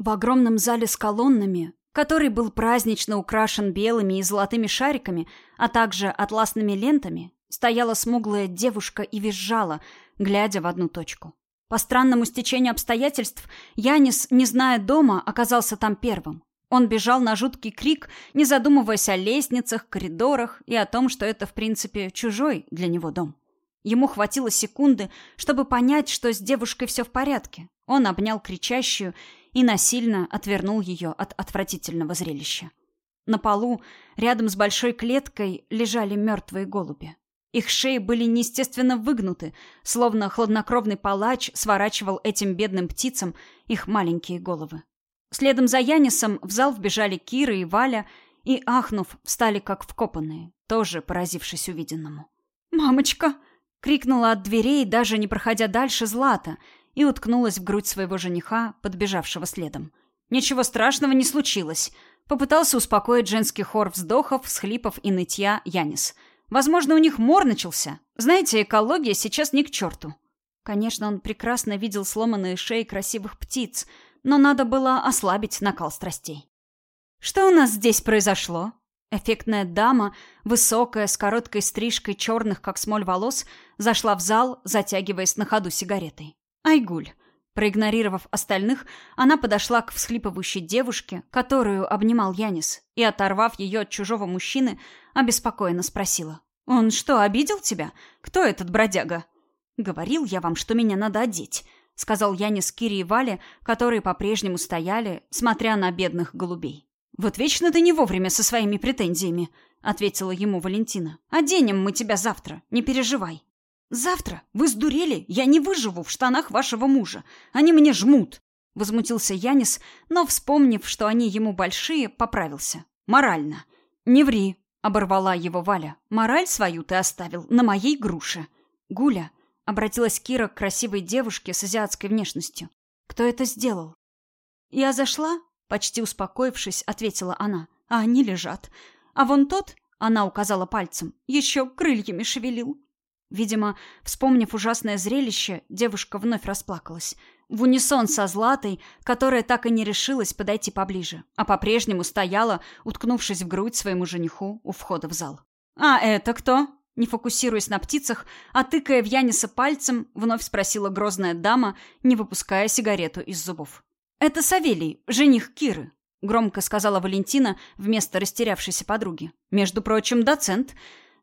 В огромном зале с колоннами, который был празднично украшен белыми и золотыми шариками, а также атласными лентами, стояла смуглая девушка и визжала, глядя в одну точку. По странному стечению обстоятельств, Янис, не зная дома, оказался там первым. Он бежал на жуткий крик, не задумываясь о лестницах, коридорах и о том, что это, в принципе, чужой для него дом. Ему хватило секунды, чтобы понять, что с девушкой все в порядке. Он обнял кричащую и насильно отвернул ее от отвратительного зрелища. На полу, рядом с большой клеткой, лежали мертвые голуби. Их шеи были неестественно выгнуты, словно хладнокровный палач сворачивал этим бедным птицам их маленькие головы. Следом за Янисом в зал вбежали Кира и Валя, и, ахнув, встали как вкопанные, тоже поразившись увиденному. «Мамочка!» — крикнула от дверей, даже не проходя дальше Злата, и уткнулась в грудь своего жениха, подбежавшего следом. Ничего страшного не случилось. Попытался успокоить женский хор вздохов, всхлипов и нытья Янис. Возможно, у них мор начался. Знаете, экология сейчас не к черту. Конечно, он прекрасно видел сломанные шеи красивых птиц, но надо было ослабить накал страстей. «Что у нас здесь произошло?» Эффектная дама, высокая, с короткой стрижкой черных, как смоль волос, зашла в зал, затягиваясь на ходу сигаретой. Айгуль. Проигнорировав остальных, она подошла к всхлипывающей девушке, которую обнимал Янис, и, оторвав ее от чужого мужчины, обеспокоенно спросила. «Он что, обидел тебя? Кто этот бродяга?» «Говорил я вам, что меня надо одеть», — сказал Янис Кире и Вале, которые по-прежнему стояли, смотря на бедных голубей. «Вот вечно ты не вовремя со своими претензиями», — ответила ему Валентина. «Оденем мы тебя завтра, не переживай». «Завтра? Вы сдурели? Я не выживу в штанах вашего мужа. Они мне жмут!» Возмутился Янис, но, вспомнив, что они ему большие, поправился. «Морально». «Не ври», — оборвала его Валя. «Мораль свою ты оставил на моей груше». «Гуля», — обратилась Кира к красивой девушке с азиатской внешностью. «Кто это сделал?» «Я зашла?» — почти успокоившись, ответила она. «А они лежат. А вон тот...» — она указала пальцем. «Еще крыльями шевелил». Видимо, вспомнив ужасное зрелище, девушка вновь расплакалась. В унисон со Златой, которая так и не решилась подойти поближе, а по-прежнему стояла, уткнувшись в грудь своему жениху у входа в зал. «А это кто?» Не фокусируясь на птицах, а тыкая в Яниса пальцем, вновь спросила грозная дама, не выпуская сигарету из зубов. «Это Савелий, жених Киры», — громко сказала Валентина вместо растерявшейся подруги. «Между прочим, доцент.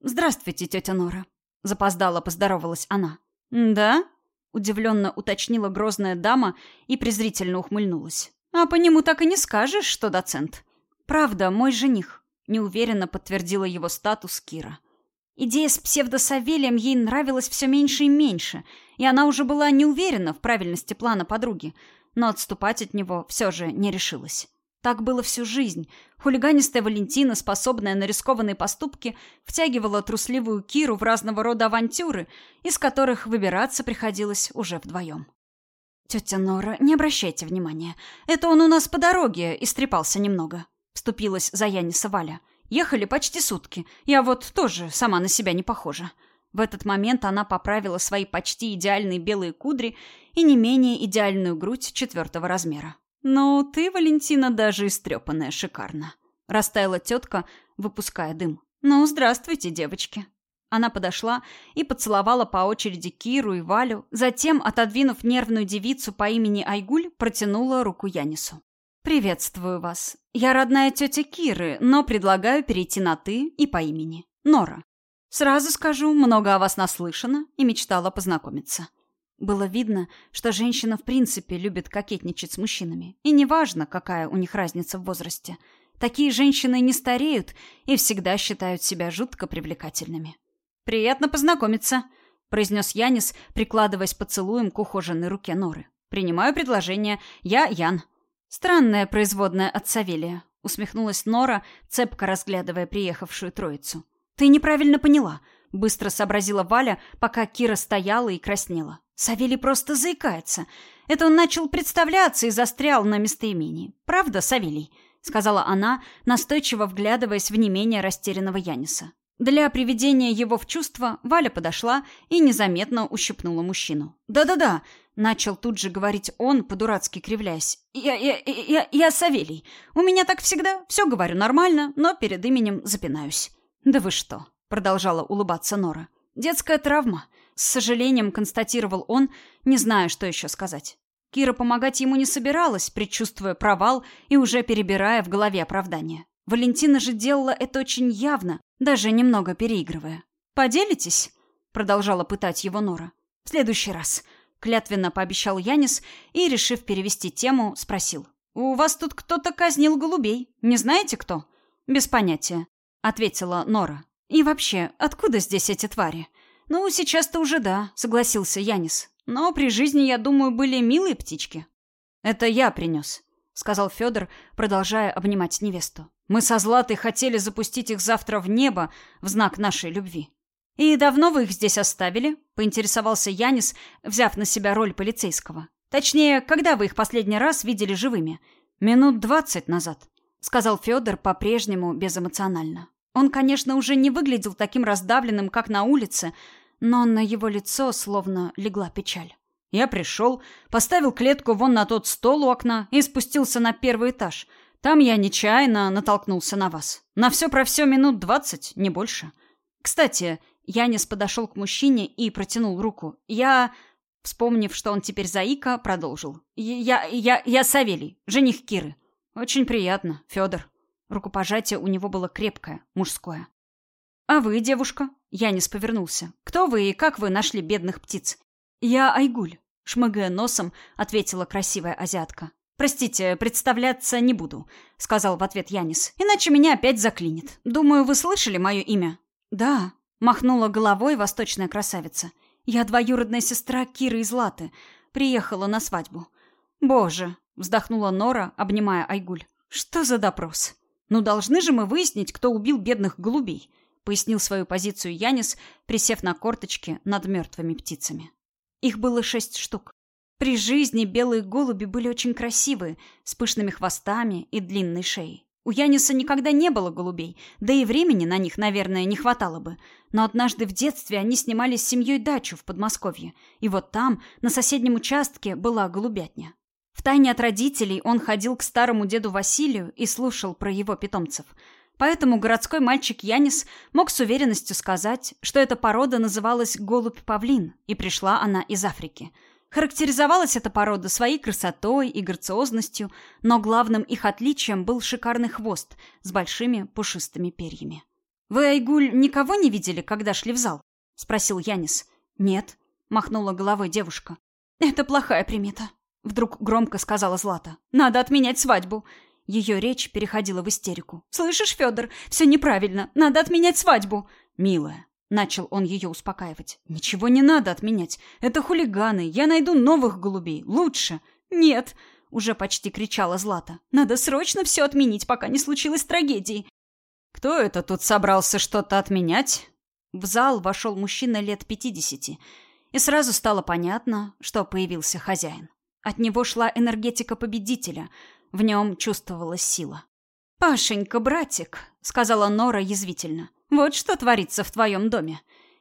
Здравствуйте, тетя Нора». Запоздала поздоровалась она. «Да?» — удивленно уточнила грозная дама и презрительно ухмыльнулась. «А по нему так и не скажешь, что доцент». «Правда, мой жених», — неуверенно подтвердила его статус Кира. Идея с псевдосавелием ей нравилась все меньше и меньше, и она уже была не уверена в правильности плана подруги, но отступать от него все же не решилась. Так было всю жизнь. Хулиганистая Валентина, способная на рискованные поступки, втягивала трусливую Киру в разного рода авантюры, из которых выбираться приходилось уже вдвоем. «Тетя Нора, не обращайте внимания. Это он у нас по дороге истрепался немного», — вступилась за Яниса Валя. «Ехали почти сутки. Я вот тоже сама на себя не похожа». В этот момент она поправила свои почти идеальные белые кудри и не менее идеальную грудь четвертого размера. «Ну, ты, Валентина, даже истрепанная шикарно», — растаяла тетка, выпуская дым. «Ну, здравствуйте, девочки». Она подошла и поцеловала по очереди Киру и Валю, затем, отодвинув нервную девицу по имени Айгуль, протянула руку Янису. «Приветствую вас. Я родная тетя Киры, но предлагаю перейти на «ты» и по имени. Нора. Сразу скажу, много о вас наслышано и мечтала познакомиться. Было видно, что женщина в принципе любит кокетничать с мужчинами. И неважно, какая у них разница в возрасте. Такие женщины не стареют и всегда считают себя жутко привлекательными. «Приятно познакомиться», — произнес Янис, прикладываясь поцелуем к ухоженной руке Норы. «Принимаю предложение. Я Ян». «Странная производная от Савелия», — усмехнулась Нора, цепко разглядывая приехавшую троицу. «Ты неправильно поняла», — быстро сообразила Валя, пока Кира стояла и краснела. Савелий просто заикается. Это он начал представляться и застрял на местоимении. Правда, Савелий? сказала она, настойчиво вглядываясь в не менее растерянного Яниса. Для приведения его в чувство Валя подошла и незаметно ущипнула мужчину. «Да-да-да, Начал тут же говорить он, по-дурацки кривляясь. «Я, я, я, я Савелий. У меня так всегда. Все говорю нормально, но перед именем запинаюсь». «Да вы что?» — продолжала улыбаться Нора. «Детская травма». С сожалением констатировал он, не зная, что еще сказать. Кира помогать ему не собиралась, предчувствуя провал и уже перебирая в голове оправдания. Валентина же делала это очень явно, даже немного переигрывая. «Поделитесь?» — продолжала пытать его Нора. «В следующий раз», — клятвенно пообещал Янис и, решив перевести тему, спросил. «У вас тут кто-то казнил голубей. Не знаете, кто?» «Без понятия», — ответила Нора. «И вообще, откуда здесь эти твари?» «Ну, сейчас-то уже да», — согласился Янис. «Но при жизни, я думаю, были милые птички». «Это я принес», — сказал Федор, продолжая обнимать невесту. «Мы со Златой хотели запустить их завтра в небо в знак нашей любви». «И давно вы их здесь оставили?» — поинтересовался Янис, взяв на себя роль полицейского. «Точнее, когда вы их последний раз видели живыми?» «Минут двадцать назад», — сказал Федор по-прежнему безэмоционально. Он, конечно, уже не выглядел таким раздавленным, как на улице, но на его лицо словно легла печаль. Я пришел, поставил клетку вон на тот стол у окна и спустился на первый этаж. Там я нечаянно натолкнулся на вас. На все про все минут двадцать, не больше. Кстати, Янис подошел к мужчине и протянул руку. Я, вспомнив, что он теперь заика, продолжил. Я, я, я Савелий, жених Киры. Очень приятно, Федор. Рукопожатие у него было крепкое, мужское. «А вы, девушка?» Янис повернулся. «Кто вы и как вы нашли бедных птиц?» «Я Айгуль», — шмыгая носом, ответила красивая азиатка. «Простите, представляться не буду», — сказал в ответ Янис. «Иначе меня опять заклинит. Думаю, вы слышали мое имя?» «Да», — махнула головой восточная красавица. «Я двоюродная сестра Киры из Латы. Приехала на свадьбу». «Боже», — вздохнула Нора, обнимая Айгуль. «Что за допрос?» «Ну, должны же мы выяснить, кто убил бедных голубей», — пояснил свою позицию Янис, присев на корточки над мертвыми птицами. Их было шесть штук. При жизни белые голуби были очень красивые, с пышными хвостами и длинной шеей. У Яниса никогда не было голубей, да и времени на них, наверное, не хватало бы. Но однажды в детстве они снимали с семьей дачу в Подмосковье, и вот там, на соседнем участке, была голубятня. Втайне от родителей он ходил к старому деду Василию и слушал про его питомцев. Поэтому городской мальчик Янис мог с уверенностью сказать, что эта порода называлась голубь-павлин, и пришла она из Африки. Характеризовалась эта порода своей красотой и грациозностью, но главным их отличием был шикарный хвост с большими пушистыми перьями. «Вы, Айгуль, никого не видели, когда шли в зал?» — спросил Янис. «Нет», — махнула головой девушка. «Это плохая примета», Вдруг громко сказала Злата. «Надо отменять свадьбу!» Ее речь переходила в истерику. «Слышишь, Федор, все неправильно. Надо отменять свадьбу!» «Милая!» Начал он ее успокаивать. «Ничего не надо отменять. Это хулиганы. Я найду новых голубей. Лучше!» «Нет!» Уже почти кричала Злата. «Надо срочно все отменить, пока не случилось трагедии!» «Кто это тут собрался что-то отменять?» В зал вошел мужчина лет пятидесяти, и сразу стало понятно, что появился хозяин. От него шла энергетика победителя. В нем чувствовалась сила. «Пашенька, братик», — сказала Нора язвительно, — «вот что творится в твоем доме»,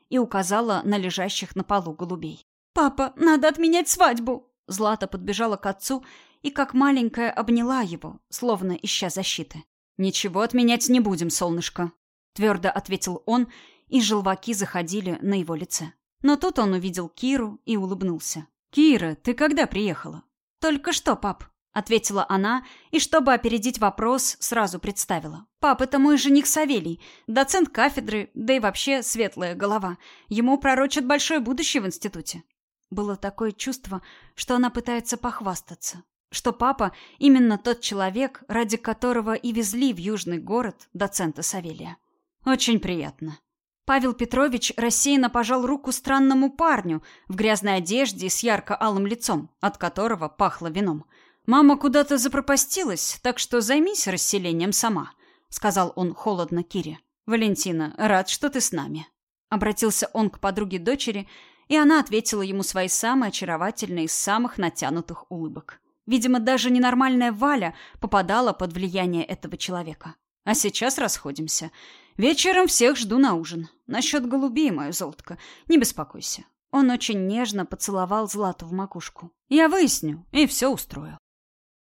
и указала на лежащих на полу голубей. «Папа, надо отменять свадьбу!» Злата подбежала к отцу и, как маленькая, обняла его, словно ища защиты. «Ничего отменять не будем, солнышко», — твердо ответил он, и желваки заходили на его лице. Но тут он увидел Киру и улыбнулся. «Кира, ты когда приехала?» «Только что, пап», — ответила она, и, чтобы опередить вопрос, сразу представила. «Пап, это мой жених Савелий, доцент кафедры, да и вообще светлая голова. Ему пророчат большое будущее в институте». Было такое чувство, что она пытается похвастаться, что папа именно тот человек, ради которого и везли в южный город доцента Савелия. «Очень приятно», Павел Петрович рассеянно пожал руку странному парню в грязной одежде с ярко-алым лицом, от которого пахло вином. «Мама куда-то запропастилась, так что займись расселением сама», — сказал он холодно Кире. «Валентина, рад, что ты с нами». Обратился он к подруге дочери, и она ответила ему свои самые очаровательные из самых натянутых улыбок. Видимо, даже ненормальная Валя попадала под влияние этого человека. А сейчас расходимся. Вечером всех жду на ужин. Насчет голубей, мое золотко, не беспокойся. Он очень нежно поцеловал Злату в макушку. «Я выясню и все устрою».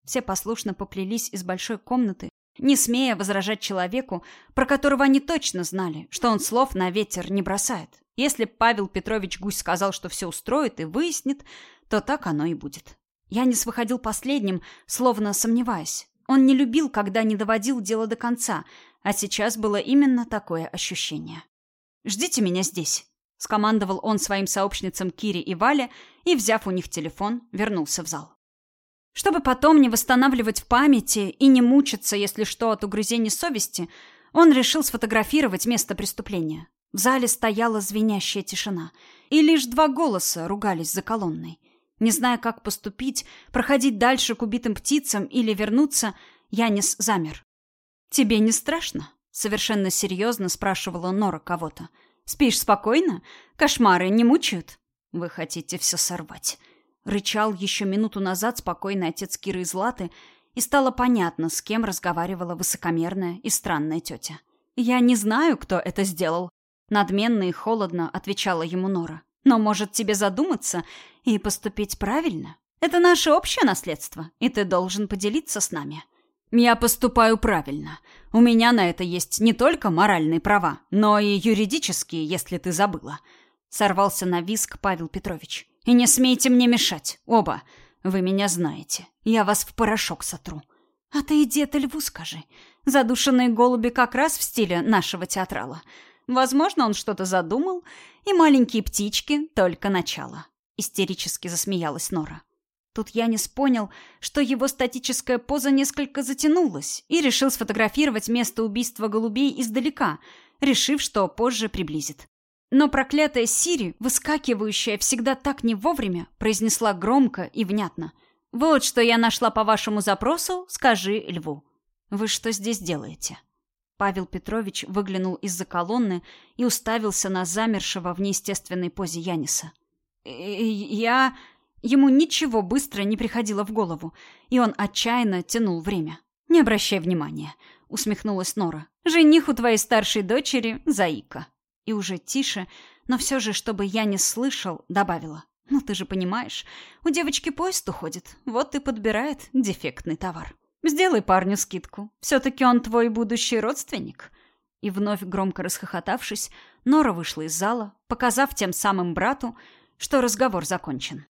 Все послушно поплелись из большой комнаты, не смея возражать человеку, про которого они точно знали, что он слов на ветер не бросает. Если Павел Петрович Гусь сказал, что все устроит и выяснит, то так оно и будет. Янис выходил последним, словно сомневаясь. Он не любил, когда не доводил дело до конца, а сейчас было именно такое ощущение. «Ждите меня здесь», — скомандовал он своим сообщницам Кире и Вале и, взяв у них телефон, вернулся в зал. Чтобы потом не восстанавливать в памяти и не мучиться, если что, от угрызений совести, он решил сфотографировать место преступления. В зале стояла звенящая тишина, и лишь два голоса ругались за колонной. Не зная, как поступить, проходить дальше к убитым птицам или вернуться, Янис замер. «Тебе не страшно?» — совершенно серьезно спрашивала Нора кого-то. «Спишь спокойно? Кошмары не мучают?» «Вы хотите все сорвать?» Рычал еще минуту назад спокойный отец Киры из Латы, и стало понятно, с кем разговаривала высокомерная и странная тетя. «Я не знаю, кто это сделал», — надменно и холодно отвечала ему Нора. «Но, может, тебе задуматься и поступить правильно? Это наше общее наследство, и ты должен поделиться с нами». «Я поступаю правильно. У меня на это есть не только моральные права, но и юридические, если ты забыла», — сорвался на виск Павел Петрович. И не смейте мне мешать, оба. Вы меня знаете. Я вас в порошок сотру. А ты иди это льву скажи. Задушенные голуби как раз в стиле нашего театрала. Возможно, он что-то задумал, и маленькие птички — только начало. Истерически засмеялась Нора. Тут Янис понял, что его статическая поза несколько затянулась, и решил сфотографировать место убийства голубей издалека, решив, что позже приблизит. Но проклятая Сири, выскакивающая всегда так не вовремя, произнесла громко и внятно. «Вот что я нашла по вашему запросу, скажи льву». «Вы что здесь делаете?» Павел Петрович выглянул из-за колонны и уставился на замершего в неестественной позе Яниса. «Я...» Ему ничего быстро не приходило в голову, и он отчаянно тянул время. «Не обращай внимания», — усмехнулась Нора. «Жених у твоей старшей дочери — Заика». И уже тише, но все же, чтобы я не слышал, добавила. «Ну, ты же понимаешь, у девочки поезд уходит, вот и подбирает дефектный товар. Сделай парню скидку, все-таки он твой будущий родственник». И вновь громко расхохотавшись, Нора вышла из зала, показав тем самым брату, что разговор закончен.